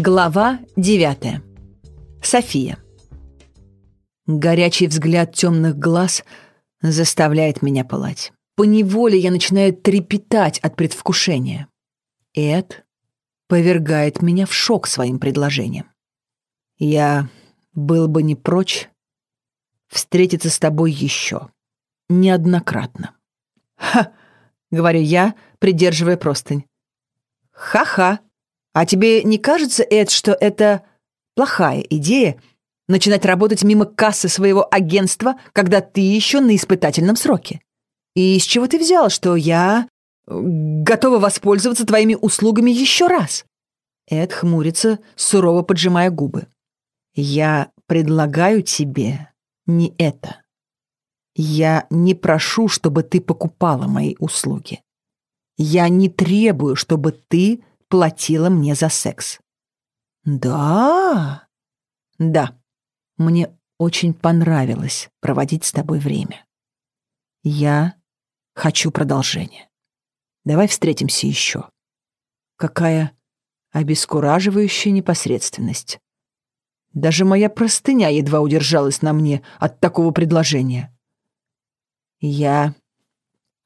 Глава 9. София. Горячий взгляд темных глаз заставляет меня пылать. По неволе я начинаю трепетать от предвкушения. Эд повергает меня в шок своим предложением. Я был бы не прочь встретиться с тобой еще. Неоднократно. «Ха!» — говорю я, придерживая простынь. «Ха-ха!» А тебе не кажется, Эд, что это плохая идея начинать работать мимо кассы своего агентства, когда ты еще на испытательном сроке? И с чего ты взял, что я э, готова воспользоваться твоими услугами еще раз?» Эд хмурится, сурово поджимая губы. «Я предлагаю тебе не это. Я не прошу, чтобы ты покупала мои услуги. Я не требую, чтобы ты платила мне за секс. Да? Да. Мне очень понравилось проводить с тобой время. Я хочу продолжения. Давай встретимся еще. Какая обескураживающая непосредственность. Даже моя простыня едва удержалась на мне от такого предложения. Я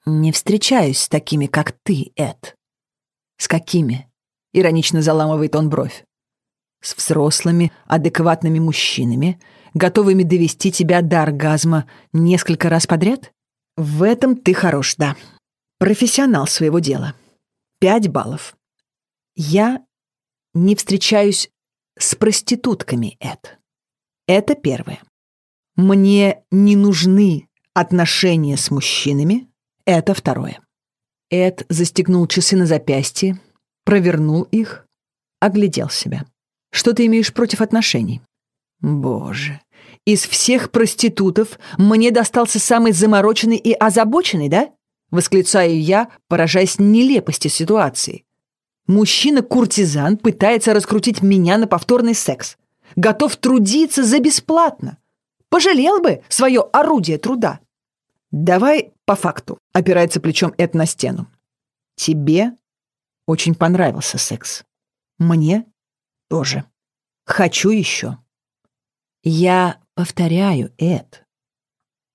не встречаюсь с такими, как ты, Эд. С какими? Иронично заламывает он бровь. С взрослыми, адекватными мужчинами, готовыми довести тебя до оргазма несколько раз подряд? В этом ты хорош, да. Профессионал своего дела. Пять баллов. Я не встречаюсь с проститутками, Эд. Это первое. Мне не нужны отношения с мужчинами. Это второе. Эд застегнул часы на запястье, провернул их, оглядел себя. «Что ты имеешь против отношений?» «Боже, из всех проститутов мне достался самый замороченный и озабоченный, да?» Восклицаю я, поражаясь нелепости ситуации. Мужчина-куртизан пытается раскрутить меня на повторный секс. Готов трудиться за бесплатно. Пожалел бы свое орудие труда. «Давай по факту», — опирается плечом Эд на стену. «Тебе очень понравился секс. Мне тоже. Хочу еще. Я повторяю, Эд.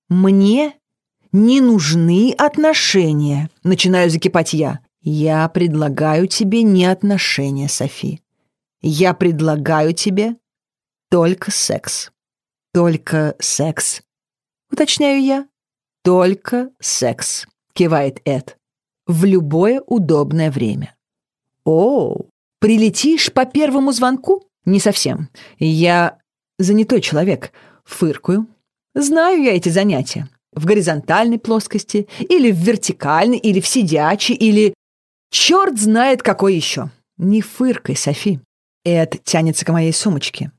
Мне не нужны отношения. Начинаю закипать я. Я предлагаю тебе не отношения, Софи. Я предлагаю тебе только секс. Только секс. Уточняю я. Только секс, кивает Эд. В любое удобное время. «О, прилетишь по первому звонку?» «Не совсем. Я занятой человек. Фыркую. Знаю я эти занятия. В горизонтальной плоскости, или в вертикальной, или в сидячей, или... Черт знает, какой еще. Не фыркай, Софи. Эд тянется к моей сумочке.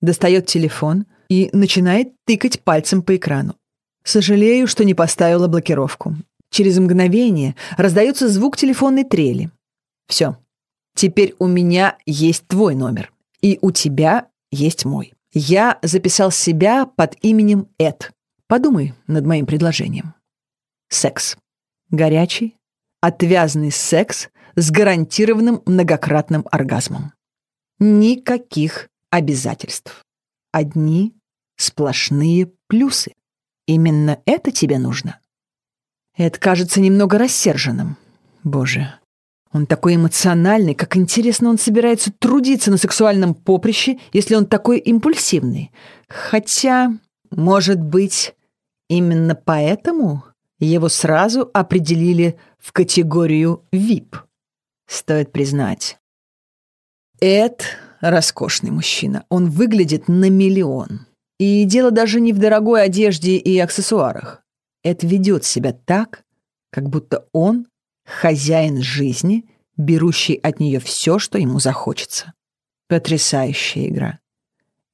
Достает телефон и начинает тыкать пальцем по экрану. Сожалею, что не поставила блокировку. Через мгновение раздается звук телефонной трели. Все, Теперь у меня есть твой номер, и у тебя есть мой. Я записал себя под именем Эд. Подумай над моим предложением. Секс. Горячий, отвязный секс с гарантированным многократным оргазмом. Никаких обязательств. Одни сплошные плюсы. Именно это тебе нужно. Эд кажется немного рассерженным. Боже, он такой эмоциональный, как интересно он собирается трудиться на сексуальном поприще, если он такой импульсивный. Хотя, может быть, именно поэтому его сразу определили в категорию VIP. Стоит признать. Эд — роскошный мужчина. Он выглядит на миллион. И дело даже не в дорогой одежде и аксессуарах. Эд ведет себя так, как будто он хозяин жизни, берущий от нее все, что ему захочется. Потрясающая игра.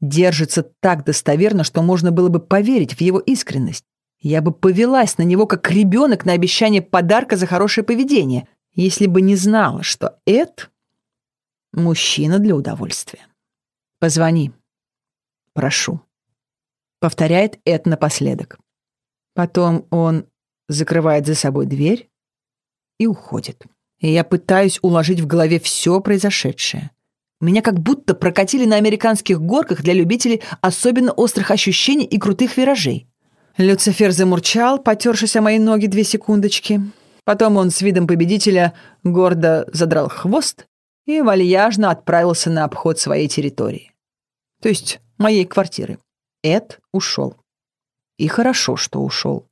Держится так достоверно, что можно было бы поверить в его искренность. Я бы повелась на него, как ребенок на обещание подарка за хорошее поведение, если бы не знала, что Эд — мужчина для удовольствия. Позвони. Прошу. Повторяет Эд напоследок. Потом он закрывает за собой дверь и уходит. И я пытаюсь уложить в голове все произошедшее. Меня как будто прокатили на американских горках для любителей особенно острых ощущений и крутых виражей. Люцифер замурчал, потершись о мои ноги две секундочки. Потом он с видом победителя гордо задрал хвост и вальяжно отправился на обход своей территории. То есть моей квартиры. Эд ушел. И хорошо, что ушел.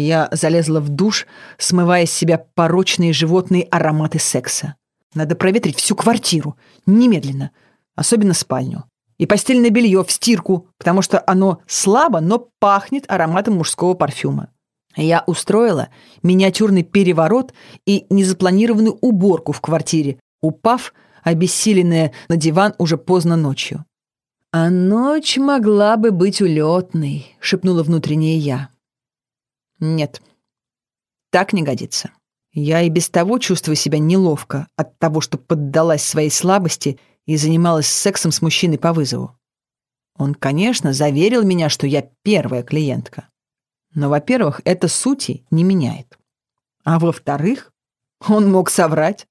Я залезла в душ, смывая с себя порочные животные ароматы секса. Надо проветрить всю квартиру. Немедленно. Особенно спальню. И постельное белье в стирку, потому что оно слабо, но пахнет ароматом мужского парфюма. Я устроила миниатюрный переворот и незапланированную уборку в квартире, упав, обессиленная на диван уже поздно ночью. «А ночь могла бы быть улетной», — шепнула внутренняя я. «Нет, так не годится. Я и без того чувствую себя неловко от того, что поддалась своей слабости и занималась сексом с мужчиной по вызову. Он, конечно, заверил меня, что я первая клиентка. Но, во-первых, это сути не меняет. А во-вторых, он мог соврать.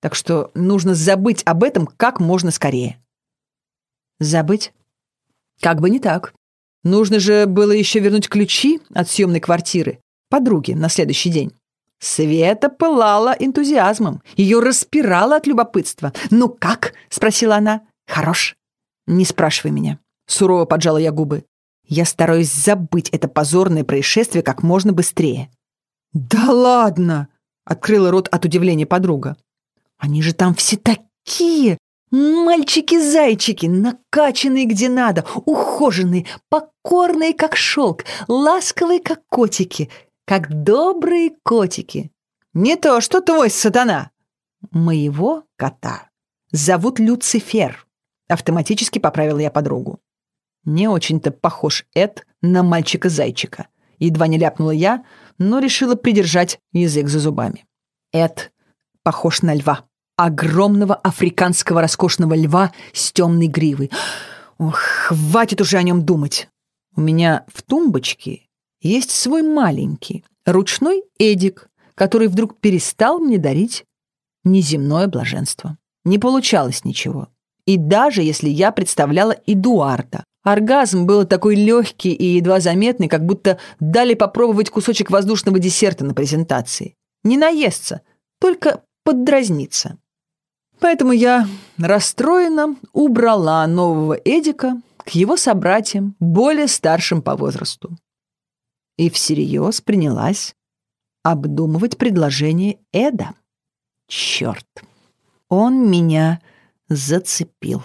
Так что нужно забыть об этом как можно скорее. Забыть? Как бы не так. Нужно же было еще вернуть ключи от съемной квартиры подруге на следующий день. Света пылала энтузиазмом. Ее распирало от любопытства. «Ну как?» — спросила она. «Хорош?» «Не спрашивай меня». Сурово поджала я губы. Я стараюсь забыть это позорное происшествие как можно быстрее. «Да ладно!» — открыла рот от удивления подруга. «Они же там все такие! Мальчики-зайчики, накачанные где надо, ухоженные, покорные, как шелк, ласковые, как котики, как добрые котики. Не то, что твой сатана. Моего кота зовут Люцифер. Автоматически поправила я подругу. Не очень-то похож Эд на мальчика-зайчика. Едва не ляпнула я, но решила придержать язык за зубами. Эд похож на льва огромного африканского роскошного льва с темной гривой. Ох, хватит уже о нем думать. У меня в тумбочке есть свой маленький, ручной Эдик, который вдруг перестал мне дарить неземное блаженство. Не получалось ничего. И даже если я представляла Эдуарда, оргазм был такой легкий и едва заметный, как будто дали попробовать кусочек воздушного десерта на презентации. Не наесться, только поддразниться. Поэтому я расстроенно убрала нового Эдика к его собратьям, более старшим по возрасту. И всерьез принялась обдумывать предложение Эда. Черт, он меня зацепил.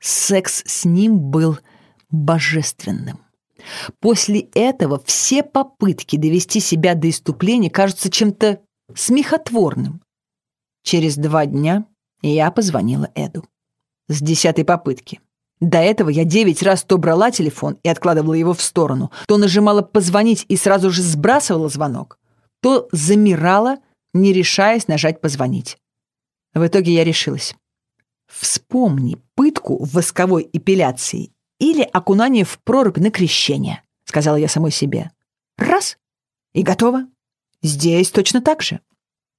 Секс с ним был божественным. После этого все попытки довести себя до иступления кажутся чем-то смехотворным. Через два дня я позвонила Эду. С десятой попытки. До этого я девять раз то брала телефон и откладывала его в сторону, то нажимала «позвонить» и сразу же сбрасывала звонок, то замирала, не решаясь нажать «позвонить». В итоге я решилась. Вспомни пытку восковой эпиляции или окунание в прорубь на крещение, сказала я самой себе. Раз — и готово. Здесь точно так же.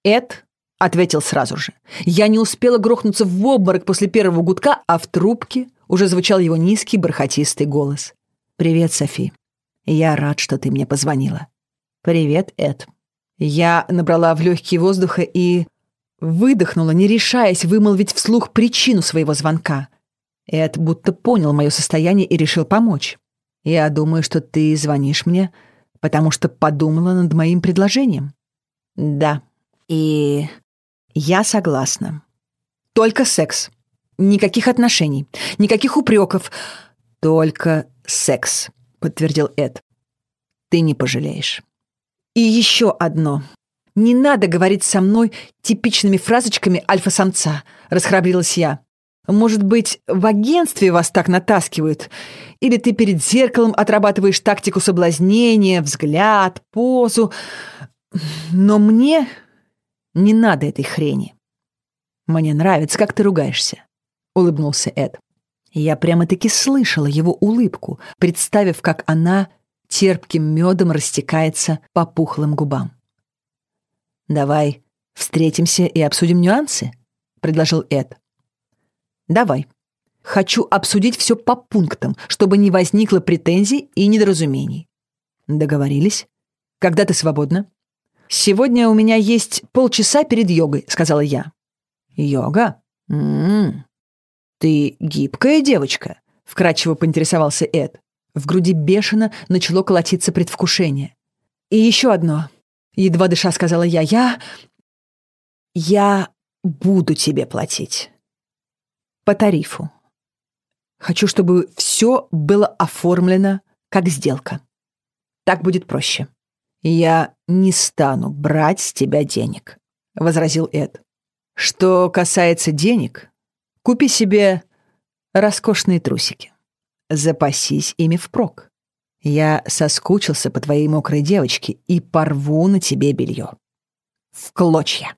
Эд — ответил сразу же. Я не успела грохнуться в обморок после первого гудка, а в трубке уже звучал его низкий бархатистый голос. «Привет, Софи. Я рад, что ты мне позвонила». «Привет, Эд». Я набрала в легкие воздуха и выдохнула, не решаясь вымолвить вслух причину своего звонка. Эд будто понял мое состояние и решил помочь. «Я думаю, что ты звонишь мне, потому что подумала над моим предложением». «Да. И я согласна. Только секс. Никаких отношений, никаких упреков. Только секс, подтвердил Эд. Ты не пожалеешь. И еще одно. Не надо говорить со мной типичными фразочками альфа-самца, расхрабрилась я. Может быть, в агентстве вас так натаскивают? Или ты перед зеркалом отрабатываешь тактику соблазнения, взгляд, позу? Но мне не надо этой хрени. Мне нравится, как ты ругаешься, улыбнулся Эд. Я прямо-таки слышала его улыбку, представив, как она терпким медом растекается по пухлым губам. «Давай встретимся и обсудим нюансы», — предложил Эд. Давай. Хочу обсудить все по пунктам, чтобы не возникло претензий и недоразумений. Договорились? Когда ты свободна? Сегодня у меня есть полчаса перед йогой, сказала я. Йога? М-м. Ты гибкая девочка, вкрадчиво поинтересовался Эд. В груди бешено начало колотиться предвкушение. И еще одно. Едва дыша сказала я. Я... Я буду тебе платить. По тарифу. Хочу, чтобы все было оформлено как сделка. Так будет проще. Я не стану брать с тебя денег, возразил Эд. Что касается денег, купи себе роскошные трусики. Запасись ими впрок. Я соскучился по твоей мокрой девочке и порву на тебе белье. В клочья.